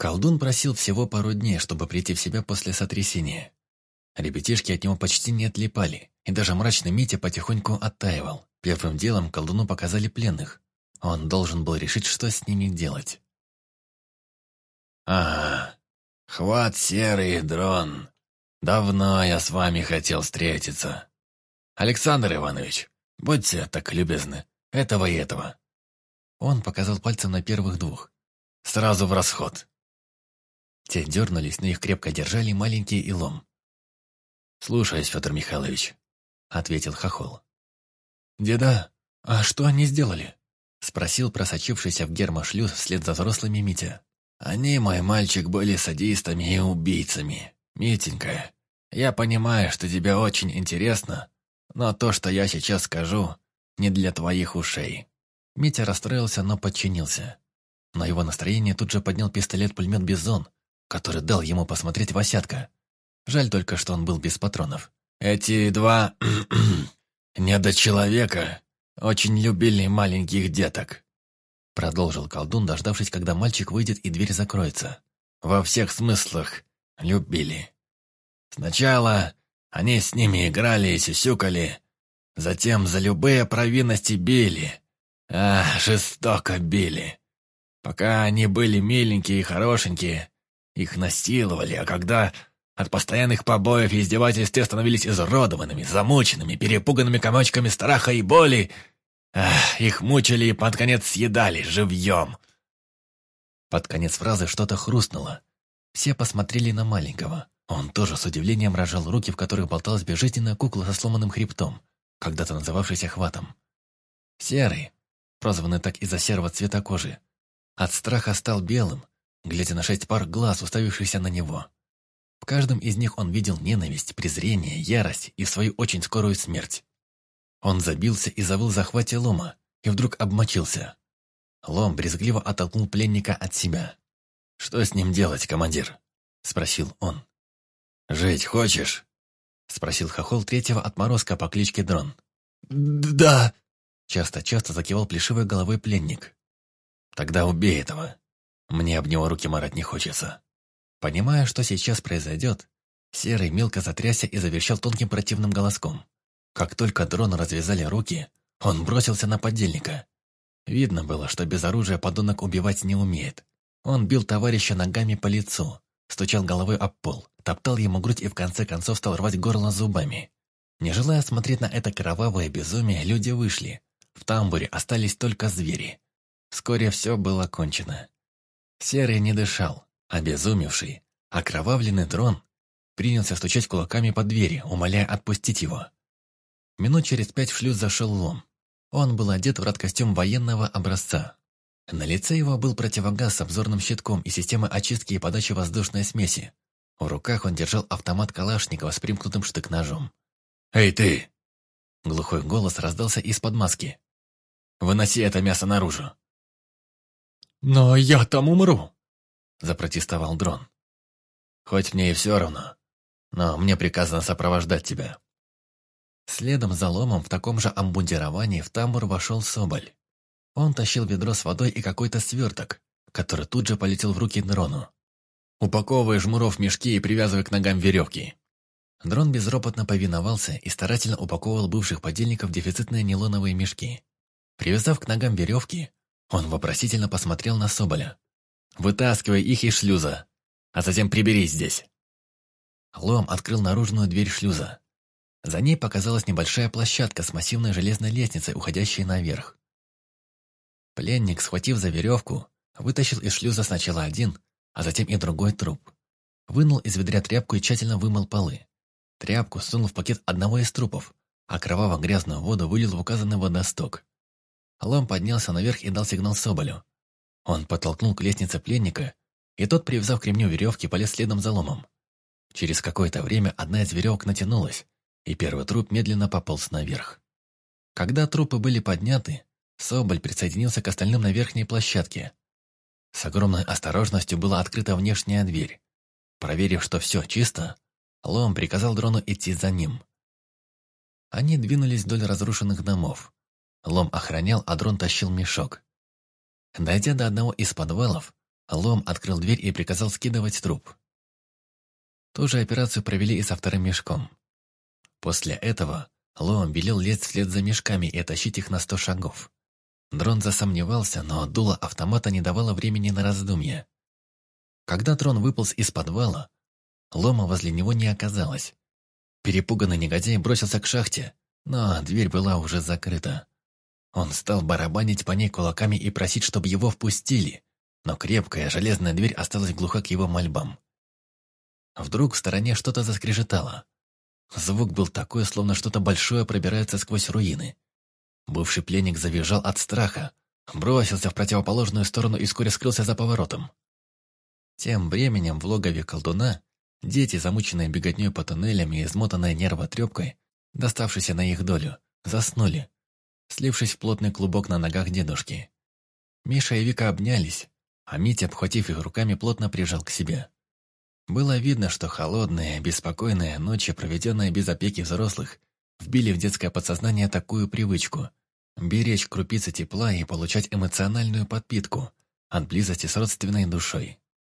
Колдун просил всего пару дней, чтобы прийти в себя после сотрясения. Ребятишки от него почти не отлипали, и даже мрачный Митя потихоньку оттаивал. Первым делом колдуну показали пленных. Он должен был решить, что с ними делать. «Ага, хват серый дрон. Давно я с вами хотел встретиться. Александр Иванович, будьте так любезны, этого и этого». Он показал пальцем на первых двух. «Сразу в расход». Те дернулись, но их крепко держали маленький и лом. «Слушаюсь, Федор Михайлович», — ответил Хохол. «Деда, а что они сделали?» — спросил просочившийся в гермошлюз вслед за взрослыми Митя. «Они, мой мальчик, были садистами и убийцами. Митенька, я понимаю, что тебе очень интересно, но то, что я сейчас скажу, не для твоих ушей». Митя расстроился, но подчинился. На его настроение тут же поднял пистолет-пулемет «Бизон», который дал ему посмотреть Васятка. Жаль только, что он был без патронов. «Эти два недочеловека очень любили маленьких деток», продолжил колдун, дождавшись, когда мальчик выйдет и дверь закроется. «Во всех смыслах любили. Сначала они с ними играли и сюсюкали, затем за любые провинности били, а, жестоко били. Пока они были миленькие и хорошенькие, их насиловали, а когда от постоянных побоев и издевательств те становились изуродованными, замученными, перепуганными комочками страха и боли, ах, их мучили и под конец съедали живьем. Под конец фразы что-то хрустнуло. Все посмотрели на маленького. Он тоже с удивлением рожал руки, в которых болталась безжизненная кукла со сломанным хребтом, когда-то называвшийся хватом. Серый, прозванный так из-за серого цвета кожи, от страха стал белым, глядя на шесть пар глаз, уставившихся на него. В каждом из них он видел ненависть, презрение, ярость и свою очень скорую смерть. Он забился и завыл в захвате лома, и вдруг обмочился. Лом брезгливо оттолкнул пленника от себя. «Что с ним делать, командир?» — спросил он. «Жить хочешь?» — спросил хохол третьего отморозка по кличке Дрон. «Да!» — часто-часто закивал плешивой головой пленник. «Тогда убей этого. Мне об него руки марать не хочется». Понимая, что сейчас произойдет, Серый мелко затрясся и заверещал тонким противным голоском. Как только дрону развязали руки, он бросился на подельника. Видно было, что без оружия подонок убивать не умеет. Он бил товарища ногами по лицу, стучал головой об пол, топтал ему грудь и в конце концов стал рвать горло зубами. Не желая смотреть на это кровавое безумие, люди вышли. В тамбуре остались только звери. Вскоре все было кончено. Серый не дышал, Обезумевший, окровавленный дрон принялся стучать кулаками по двери, умоляя отпустить его. Минут через пять в шлюз зашел лом. Он был одет в радкостюм военного образца. На лице его был противогаз с обзорным щитком и системой очистки и подачи воздушной смеси. В руках он держал автомат Калашникова с примкнутым штык-ножом. «Эй, ты!» Глухой голос раздался из-под маски. «Выноси это мясо наружу!» «Но я там умру!» запротестовал дрон. «Хоть мне и все равно, но мне приказано сопровождать тебя». Следом за ломом в таком же амбундировании в тамбур вошел Соболь. Он тащил ведро с водой и какой-то сверток, который тут же полетел в руки дрону. «Упаковывай жмуров в мешки и привязывай к ногам веревки». Дрон безропотно повиновался и старательно упаковывал бывших подельников дефицитные нейлоновые мешки. Привязав к ногам веревки, он вопросительно посмотрел на Соболя. Вытаскивай их из шлюза, а затем приберись здесь». Лом открыл наружную дверь шлюза. За ней показалась небольшая площадка с массивной железной лестницей, уходящей наверх. Пленник, схватив за веревку, вытащил из шлюза сначала один, а затем и другой труп. Вынул из ведра тряпку и тщательно вымыл полы. Тряпку сунул в пакет одного из трупов, а кроваво-грязную воду вылил в указанный водосток. Лом поднялся наверх и дал сигнал Соболю. Он подтолкнул к лестнице пленника, и тот, привязав к ремню веревки, полез следом за ломом. Через какое-то время одна из веревок натянулась, и первый труп медленно пополз наверх. Когда трупы были подняты, Соболь присоединился к остальным на верхней площадке. С огромной осторожностью была открыта внешняя дверь. Проверив, что все чисто, Лом приказал дрону идти за ним. Они двинулись вдоль разрушенных домов. Лом охранял, а дрон тащил мешок. Дойдя до одного из подвалов, Лом открыл дверь и приказал скидывать труп. Ту же операцию провели и со вторым мешком. После этого Лом велел лезть вслед за мешками и тащить их на сто шагов. Дрон засомневался, но дуло автомата не давало времени на раздумье. Когда трон выполз из подвала, Лома возле него не оказалось. Перепуганный негодяй бросился к шахте, но дверь была уже закрыта. Он стал барабанить по ней кулаками и просить, чтобы его впустили, но крепкая железная дверь осталась глуха к его мольбам. Вдруг в стороне что-то заскрежетало. Звук был такой, словно что-то большое пробирается сквозь руины. Бывший пленник завизжал от страха, бросился в противоположную сторону и вскоре скрылся за поворотом. Тем временем в логове колдуна дети, замученные беготней по туннелям и измотанные нервотрепкой, доставшиеся на их долю, заснули, слившись в плотный клубок на ногах дедушки. Миша и Вика обнялись, а Митя, обхватив их руками, плотно прижал к себе. Было видно, что холодные, беспокойные ночи, проведенные без опеки взрослых, вбили в детское подсознание такую привычку – беречь крупицы тепла и получать эмоциональную подпитку от близости с родственной душой.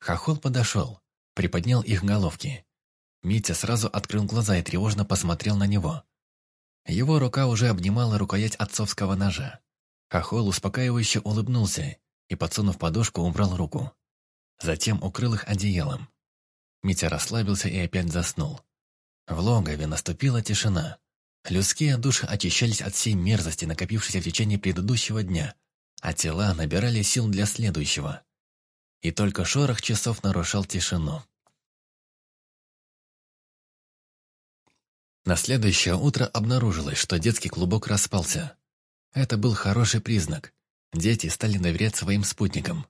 Хохол подошел, приподнял их головки. Митя сразу открыл глаза и тревожно посмотрел на него. Его рука уже обнимала рукоять отцовского ножа. Хохол успокаивающе улыбнулся и, подсунув подушку, убрал руку. Затем укрыл их одеялом. Митя расслабился и опять заснул. В логове наступила тишина. Людские души очищались от всей мерзости, накопившейся в течение предыдущего дня, а тела набирали сил для следующего. И только шорох часов нарушал тишину. На следующее утро обнаружилось, что детский клубок распался. Это был хороший признак. Дети стали доверять своим спутникам.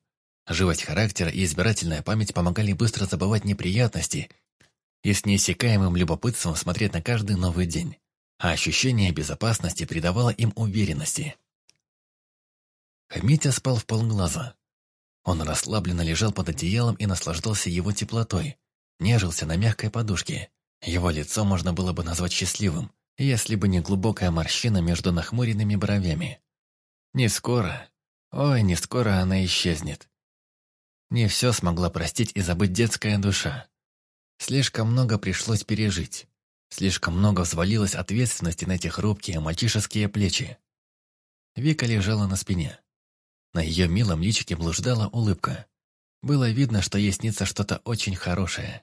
Живость характера и избирательная память помогали быстро забывать неприятности и с неиссякаемым любопытством смотреть на каждый новый день. А ощущение безопасности придавало им уверенности. Митя спал в полглаза. Он расслабленно лежал под одеялом и наслаждался его теплотой, нежился на мягкой подушке. Его лицо можно было бы назвать счастливым, если бы не глубокая морщина между нахмуренными бровями. Не скоро, ой, не скоро она исчезнет. Не все смогла простить и забыть детская душа. Слишком много пришлось пережить. Слишком много взвалилось ответственности на эти хрупкие мальчишеские плечи. Вика лежала на спине. На ее милом личике блуждала улыбка. Было видно, что ей снится что-то очень хорошее.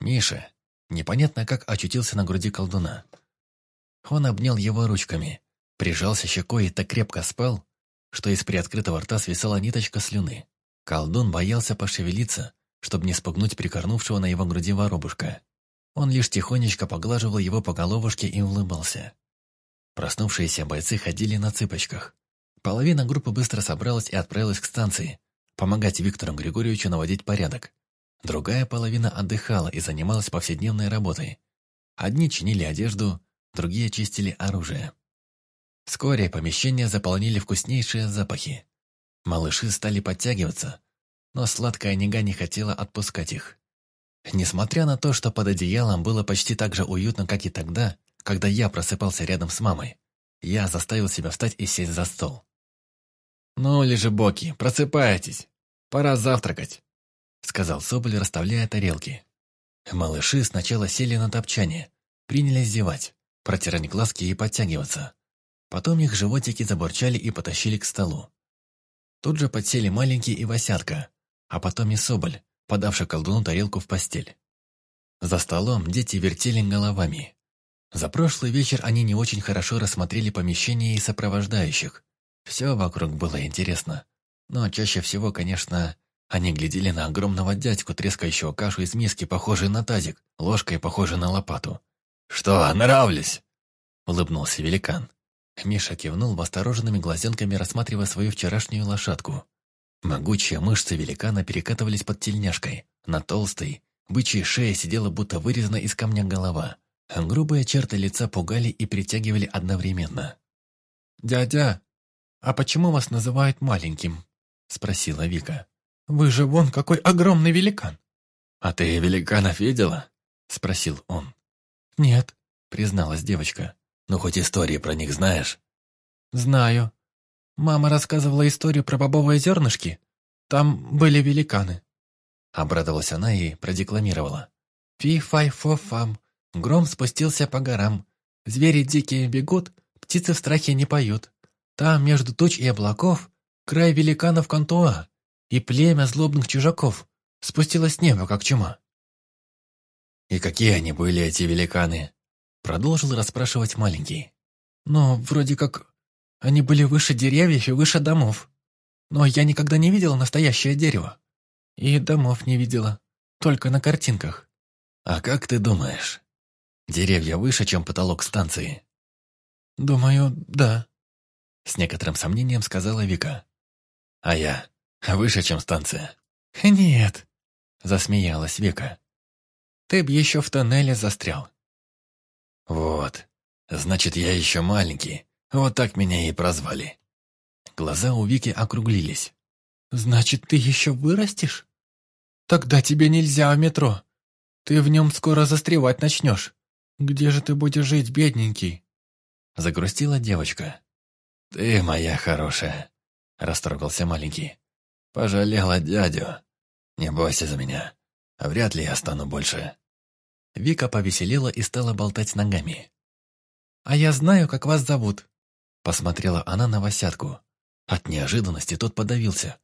Миша, непонятно как, очутился на груди колдуна. Он обнял его ручками, прижался щекой и так крепко спал, что из приоткрытого рта свисала ниточка слюны. Колдун боялся пошевелиться, чтобы не спугнуть прикорнувшего на его груди воробушка. Он лишь тихонечко поглаживал его по головушке и улыбался. Проснувшиеся бойцы ходили на цыпочках. Половина группы быстро собралась и отправилась к станции, помогать Виктору Григорьевичу наводить порядок. Другая половина отдыхала и занималась повседневной работой. Одни чинили одежду, другие чистили оружие. Вскоре помещение заполнили вкуснейшие запахи. Малыши стали подтягиваться, но сладкая нега не хотела отпускать их. Несмотря на то, что под одеялом было почти так же уютно, как и тогда, когда я просыпался рядом с мамой, я заставил себя встать и сесть за стол. «Ну, лежебоки, просыпайтесь! Пора завтракать!» Сказал Соболь, расставляя тарелки. Малыши сначала сели на топчане, принялись зевать, протирать глазки и подтягиваться. Потом их животики забурчали и потащили к столу. Тут же подсели маленький и Васятка, а потом и Соболь, подавший колдуну тарелку в постель. За столом дети вертели головами. За прошлый вечер они не очень хорошо рассмотрели помещение и сопровождающих. Все вокруг было интересно. Но чаще всего, конечно, они глядели на огромного дядьку, трескающего кашу из миски, похожей на тазик, ложкой, похожей на лопату. «Что, нравлюсь?» — улыбнулся великан. Миша кивнул осторожными глазенками, рассматривая свою вчерашнюю лошадку. Могучие мышцы великана перекатывались под тельняшкой. На толстой, бычьей шее сидела будто вырезана из камня голова. Грубые черты лица пугали и притягивали одновременно. «Дядя, а почему вас называют маленьким?» — спросила Вика. «Вы же вон какой огромный великан!» «А ты великанов видела?» — спросил он. «Нет», — призналась девочка. Ну, хоть истории про них знаешь?» «Знаю. Мама рассказывала историю про бобовые зернышки. там были великаны». Обрадовалась она и продекламировала. «Фи-фай-фо-фам, гром спустился по горам, звери дикие бегут, птицы в страхе не поют. Там, между туч и облаков, край великанов Кантуа, и племя злобных чужаков спустилось с неба, как чума». «И какие они были, эти великаны?» Продолжил расспрашивать маленький. «Ну, вроде как они были выше деревьев и выше домов. Но я никогда не видела настоящее дерево. И домов не видела. Только на картинках. А как ты думаешь, деревья выше, чем потолок станции? Думаю, да. С некоторым сомнением сказала Вика. А я выше, чем станция? Нет, засмеялась Вика. Ты б еще в тоннеле застрял. Вот, значит, я еще маленький. Вот так меня и прозвали. Глаза у Вики округлились. «Значит, ты еще вырастешь? Тогда тебе нельзя в метро. Ты в нем скоро застревать начнешь. Где же ты будешь жить, бедненький?» Загрустила девочка. «Ты моя хорошая», — растрогался маленький. «Пожалела дядю. Не бойся за меня. Вряд ли я стану больше». Вика повеселела и стала болтать ногами. «А я знаю, как вас зовут», — посмотрела она на Васятку. От неожиданности тот подавился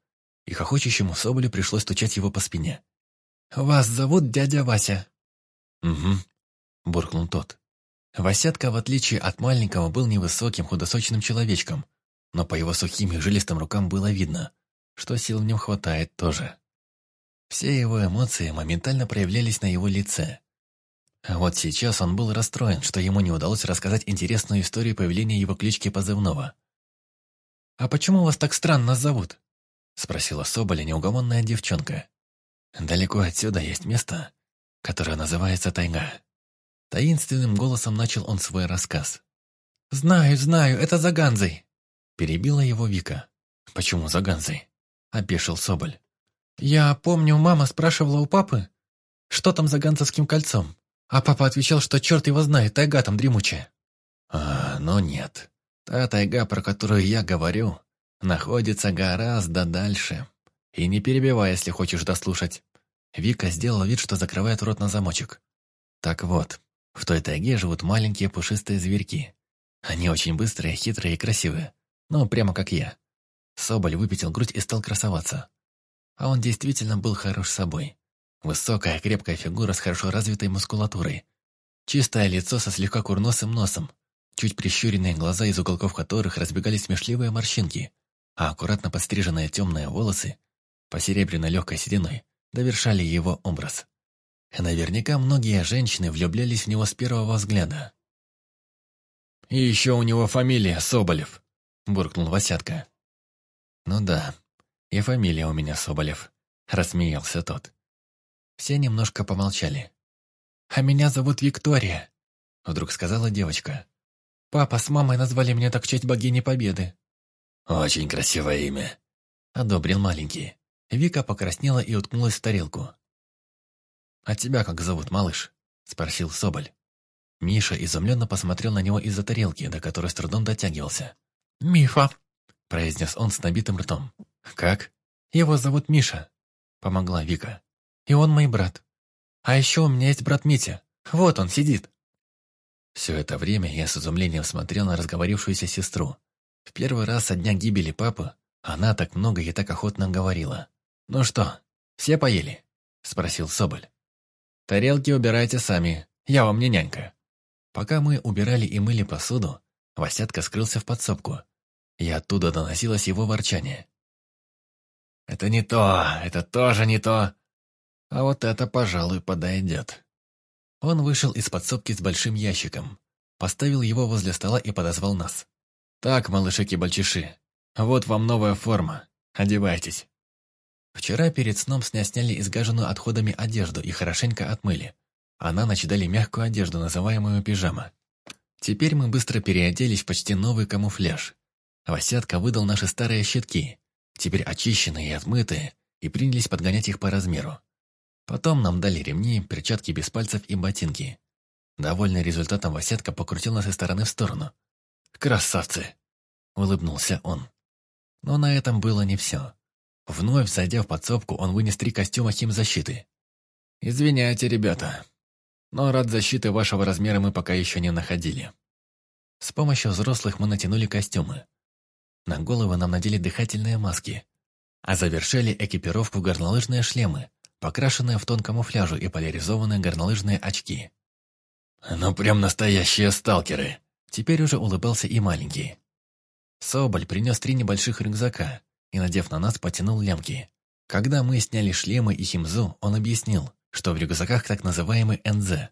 и хохочущему Соболю пришлось стучать его по спине. «Вас зовут дядя Вася». «Угу», — буркнул тот. Васятка, в отличие от маленького, был невысоким, худосочным человечком, но по его сухим и жилистым рукам было видно, что сил в нем хватает тоже. Все его эмоции моментально проявлялись на его лице. А вот сейчас он был расстроен, что ему не удалось рассказать интересную историю появления его клички позывного. «А почему вас так странно зовут?» Спросила Соболя неугомонная девчонка. Далеко отсюда есть место, которое называется Тайга. Таинственным голосом начал он свой рассказ. «Знаю, знаю, это за Ганзой!» Перебила его Вика. «Почему за Ганзой?» Опешил Соболь. «Я помню, мама спрашивала у папы, что там за Ганзовским кольцом, а папа отвечал, что черт его знает, тайга там дремучая». «А, ну нет. Та тайга, про которую я говорю, находится гораздо дальше. И не перебивай, если хочешь дослушать. Вика сделала вид, что закрывает рот на замочек. Так вот, в той тайге живут маленькие пушистые зверьки. Они очень быстрые, хитрые и красивые. Ну, прямо как я. Соболь выпятил грудь и стал красоваться. А он действительно был хорош собой. Высокая, крепкая фигура с хорошо развитой мускулатурой. Чистое лицо со слегка курносым носом. Чуть прищуренные глаза, из уголков которых разбегались смешливые морщинки а аккуратно подстриженные темные волосы, по серебряной легкой сединой, довершали его образ. Наверняка многие женщины влюблялись в него с первого взгляда. «И еще у него фамилия Соболев», — буркнул Васятка. «Ну да, и фамилия у меня Соболев», — рассмеялся тот. Все немножко помолчали. «А меня зовут Виктория», — вдруг сказала девочка. «Папа с мамой назвали меня так в честь богини Победы». «Очень красивое имя», — одобрил маленький. Вика покраснела и уткнулась в тарелку. «А тебя как зовут, малыш?» — спросил Соболь. Миша изумленно посмотрел на него из-за тарелки, до которой с трудом дотягивался. «Мифа», — произнес он с набитым ртом. «Как?» «Его зовут Миша», — помогла Вика. «И он мой брат. А еще у меня есть брат Митя. Вот он сидит». Все это время я с изумлением смотрел на разговорившуюся сестру, в первый раз со дня гибели папы она так много и так охотно говорила. «Ну что, все поели?» – спросил Соболь. «Тарелки убирайте сами, я вам не нянька». Пока мы убирали и мыли посуду, Васятка скрылся в подсобку, и оттуда доносилось его ворчание. «Это не то, это тоже не то, а вот это, пожалуй, подойдет». Он вышел из подсобки с большим ящиком, поставил его возле стола и подозвал нас. «Так, малыши-кибальчиши, вот вам новая форма. Одевайтесь». Вчера перед сном сня сняли изгаженную отходами одежду и хорошенько отмыли. А на ночь дали мягкую одежду, называемую пижама. Теперь мы быстро переоделись в почти новый камуфляж. Васятка выдал наши старые щитки, теперь очищенные и отмытые, и принялись подгонять их по размеру. Потом нам дали ремни, перчатки без пальцев и ботинки. Довольный результатом Васятка покрутил нас из стороны в сторону, «Красавцы!» — улыбнулся он. Но на этом было не все. Вновь зайдя в подсобку, он вынес три костюма химзащиты. «Извиняйте, ребята, но рад защиты вашего размера мы пока еще не находили». С помощью взрослых мы натянули костюмы. На головы нам надели дыхательные маски, а завершили экипировку горнолыжные шлемы, покрашенные в тон камуфляжу и поляризованные горнолыжные очки. «Ну прям настоящие сталкеры!» Теперь уже улыбался и маленький. Соболь принес три небольших рюкзака и, надев на нас, потянул лямки. Когда мы сняли шлемы и химзу, он объяснил, что в рюкзаках так называемый НЗ,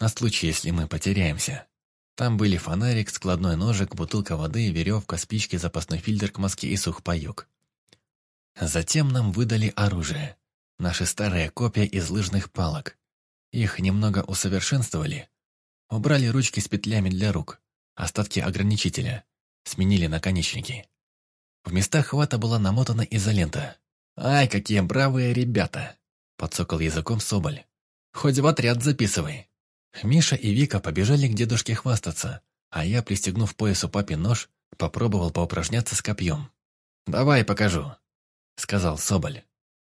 на случай, если мы потеряемся. Там были фонарик, складной ножик, бутылка воды, веревка, спички, запасной фильтр к маске и сухпайок. Затем нам выдали оружие. Наши старые копья из лыжных палок. Их немного усовершенствовали. Убрали ручки с петлями для рук, остатки ограничителя. Сменили наконечники. В местах хвата была намотана изолента. «Ай, какие бравые ребята!» Подсокал языком Соболь. «Хоть в отряд записывай». Миша и Вика побежали к дедушке хвастаться, а я, пристегнув поясу папе нож, попробовал поупражняться с копьем. «Давай покажу», — сказал Соболь.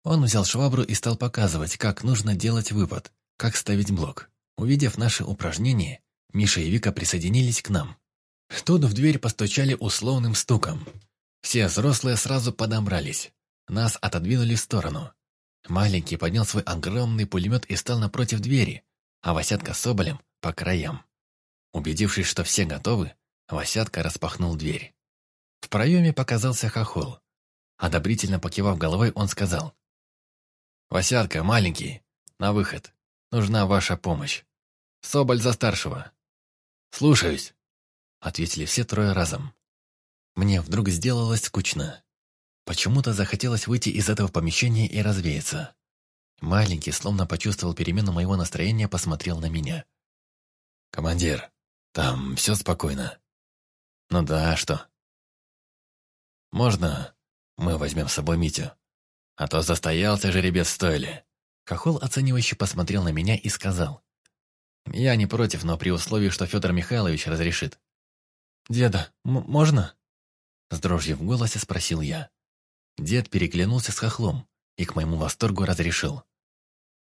Он взял швабру и стал показывать, как нужно делать выпад, как ставить блок. Увидев наши упражнения, Миша и Вика присоединились к нам. Тут в дверь постучали условным стуком. Все взрослые сразу подобрались. Нас отодвинули в сторону. Маленький поднял свой огромный пулемет и стал напротив двери, а Васятка с Соболем по краям. Убедившись, что все готовы, Васятка распахнул дверь. В проеме показался хохол. Одобрительно покивав головой, он сказал. «Васятка, маленький, на выход. Нужна ваша помощь. Соболь за старшего». «Слушаюсь», — ответили все трое разом. Мне вдруг сделалось скучно. Почему-то захотелось выйти из этого помещения и развеяться. Маленький, словно почувствовал перемену моего настроения, посмотрел на меня. «Командир, там все спокойно?» «Ну да, а что?» «Можно мы возьмем с собой Митю? А то застоялся жеребец в стойле». Хохол оценивающе посмотрел на меня и сказал. «Я не против, но при условии, что Федор Михайлович разрешит». «Деда, можно?» С дрожью в голосе спросил я. Дед переглянулся с хохлом и к моему восторгу разрешил.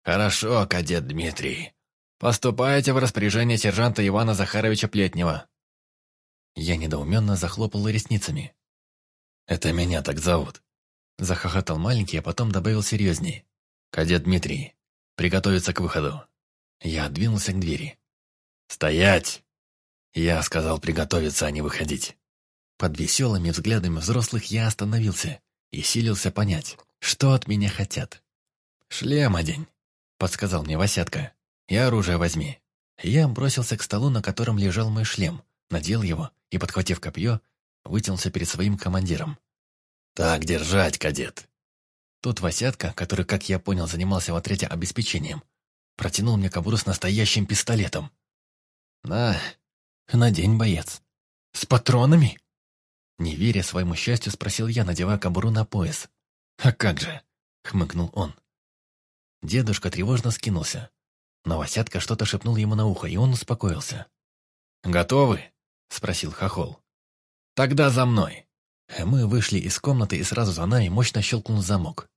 «Хорошо, кадет Дмитрий. Поступайте в распоряжение сержанта Ивана Захаровича Плетнева». Я недоуменно захлопал ресницами. «Это меня так зовут», — захохотал маленький, а потом добавил серьезней. «Кадет Дмитрий, приготовиться к выходу». Я двинулся к двери. «Стоять!» Я сказал приготовиться, а не выходить. Под веселыми взглядами взрослых я остановился и силился понять, что от меня хотят. «Шлем одень», — подсказал мне Васятка. «И оружие возьми». Я бросился к столу, на котором лежал мой шлем, надел его и, подхватив копье, вытянулся перед своим командиром. «Так держать, кадет!» Тут Васятка, который, как я понял, занимался в отряде обеспечением, протянул мне кобуру с настоящим пистолетом. «На, надень, боец». «С патронами?» Не веря своему счастью, спросил я, надевая кобуру на пояс. «А как же?» — хмыкнул он. Дедушка тревожно скинулся. Но Васятка что-то шепнул ему на ухо, и он успокоился. «Готовы?» — спросил Хохол. «Тогда за мной!» Мы вышли из комнаты, и сразу за нами мощно щелкнул замок.